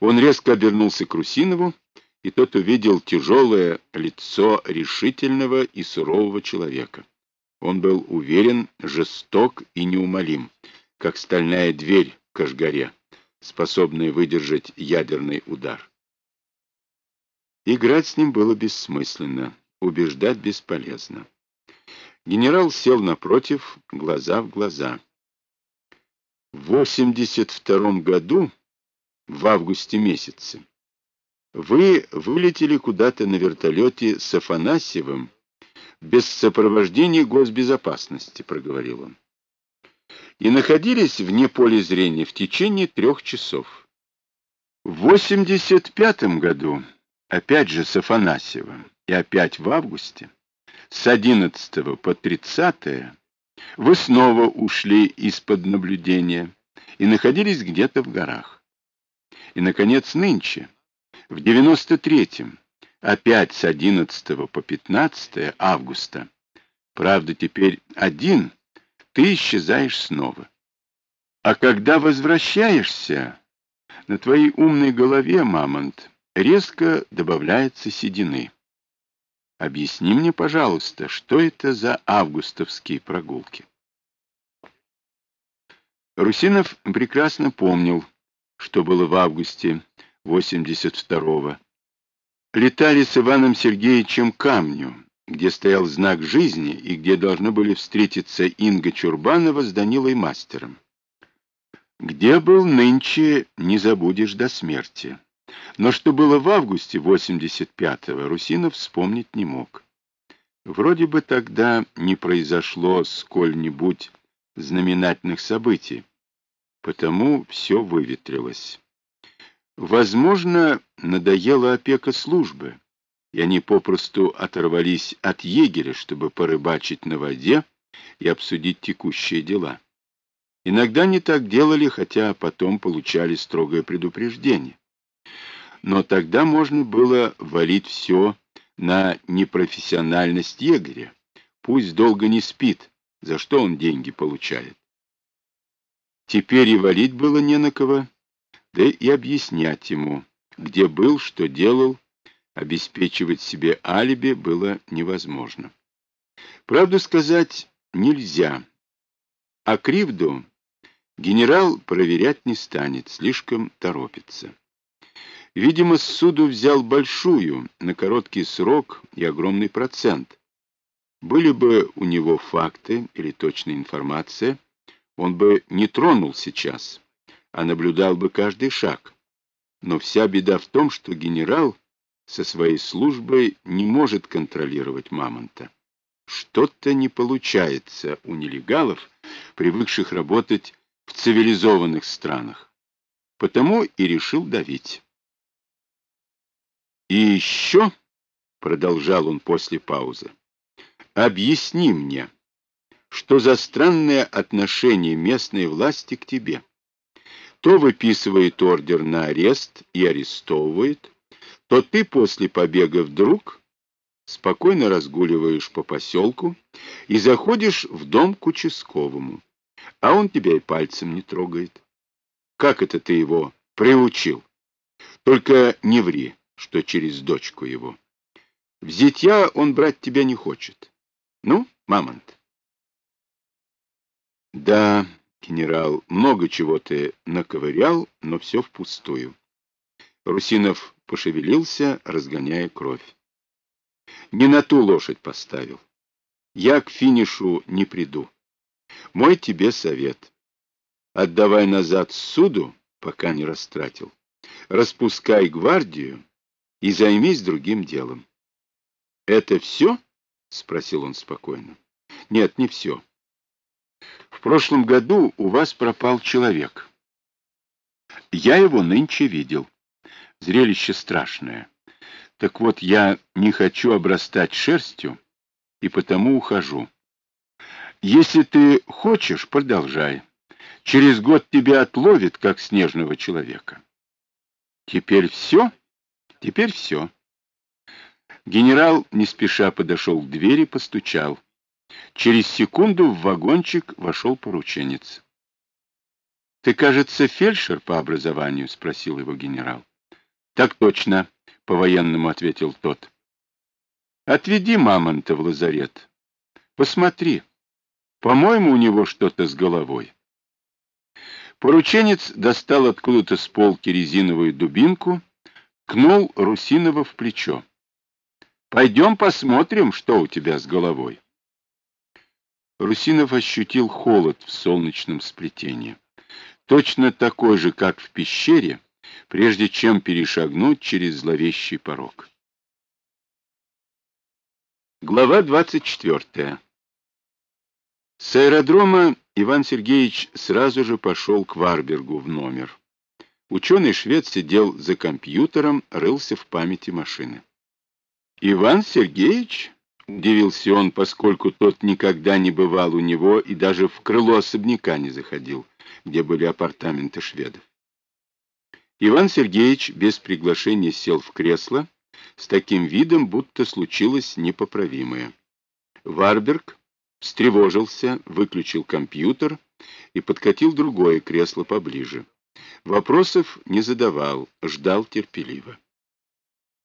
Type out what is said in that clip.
Он резко обернулся к Русинову, и тот увидел тяжелое лицо решительного и сурового человека. Он был уверен, жесток и неумолим, как стальная дверь в Кашгаре, способная выдержать ядерный удар. Играть с ним было бессмысленно, убеждать бесполезно. Генерал сел напротив, глаза в глаза. В 82 году, в августе месяце, вы вылетели куда-то на вертолете с Афанасьевым без сопровождения госбезопасности, проговорил он. И находились вне поля зрения в течение трех часов. В 85 году опять же с Афанасьевым, и опять в августе, с 11 по 30 вы снова ушли из-под наблюдения и находились где-то в горах. И, наконец, нынче, в 93-м, опять с 11 по 15 августа, правда, теперь один, ты исчезаешь снова. А когда возвращаешься, на твоей умной голове, Мамонт, резко добавляется седины. Объясни мне, пожалуйста, что это за августовские прогулки? Русинов прекрасно помнил, что было в августе 82-го. Летали с Иваном Сергеевичем камню, где стоял знак жизни и где должны были встретиться Инга Чурбанова с Данилой Мастером. Где был нынче, не забудешь до смерти. Но что было в августе 85-го, Русинов вспомнить не мог. Вроде бы тогда не произошло сколь-нибудь знаменательных событий, потому все выветрилось. Возможно, надоела опека службы, и они попросту оторвались от егеря, чтобы порыбачить на воде и обсудить текущие дела. Иногда не так делали, хотя потом получали строгое предупреждение но тогда можно было валить все на непрофессиональность егеря. Пусть долго не спит, за что он деньги получает. Теперь и валить было не на кого, да и объяснять ему, где был, что делал, обеспечивать себе алиби было невозможно. Правду сказать нельзя, а кривду генерал проверять не станет, слишком торопится. Видимо, суду взял большую, на короткий срок и огромный процент. Были бы у него факты или точная информация, он бы не тронул сейчас, а наблюдал бы каждый шаг. Но вся беда в том, что генерал со своей службой не может контролировать Мамонта. Что-то не получается у нелегалов, привыкших работать в цивилизованных странах. Потому и решил давить. И еще, — продолжал он после паузы, — объясни мне, что за странное отношение местной власти к тебе. То выписывает ордер на арест и арестовывает, то ты после побега вдруг спокойно разгуливаешь по поселку и заходишь в дом к участковому, а он тебя и пальцем не трогает. Как это ты его приучил? Только не ври что через дочку его. В зятья он брать тебя не хочет. Ну, мамонт? Да, генерал, много чего ты наковырял, но все впустую. Русинов пошевелился, разгоняя кровь. Не на ту лошадь поставил. Я к финишу не приду. Мой тебе совет. Отдавай назад суду, пока не растратил. Распускай гвардию и займись другим делом. — Это все? — спросил он спокойно. — Нет, не все. Прошлом году у вас пропал человек. Я его нынче видел. Зрелище страшное. Так вот, я не хочу обрастать шерстью, и потому ухожу. Если ты хочешь, продолжай. Через год тебя отловит, как снежного человека. Теперь все? — Теперь все. Генерал не спеша подошел к двери, постучал. Через секунду в вагончик вошел порученец. Ты, кажется, фельдшер по образованию? — спросил его генерал. — Так точно, — по-военному ответил тот. — Отведи мамонта в лазарет. Посмотри. По-моему, у него что-то с головой. Порученец достал откуда-то с полки резиновую дубинку, кнул Русинова в плечо. «Пойдем посмотрим, что у тебя с головой». Русинов ощутил холод в солнечном сплетении. Точно такой же, как в пещере, прежде чем перешагнуть через зловещий порог. Глава 24. С аэродрома Иван Сергеевич сразу же пошел к Варбергу в номер. Ученый-швед сидел за компьютером, рылся в памяти машины. «Иван Сергеевич?» — удивился он, поскольку тот никогда не бывал у него и даже в крыло особняка не заходил, где были апартаменты шведов. Иван Сергеевич без приглашения сел в кресло с таким видом, будто случилось непоправимое. Варберг встревожился, выключил компьютер и подкатил другое кресло поближе. Вопросов не задавал, ждал терпеливо.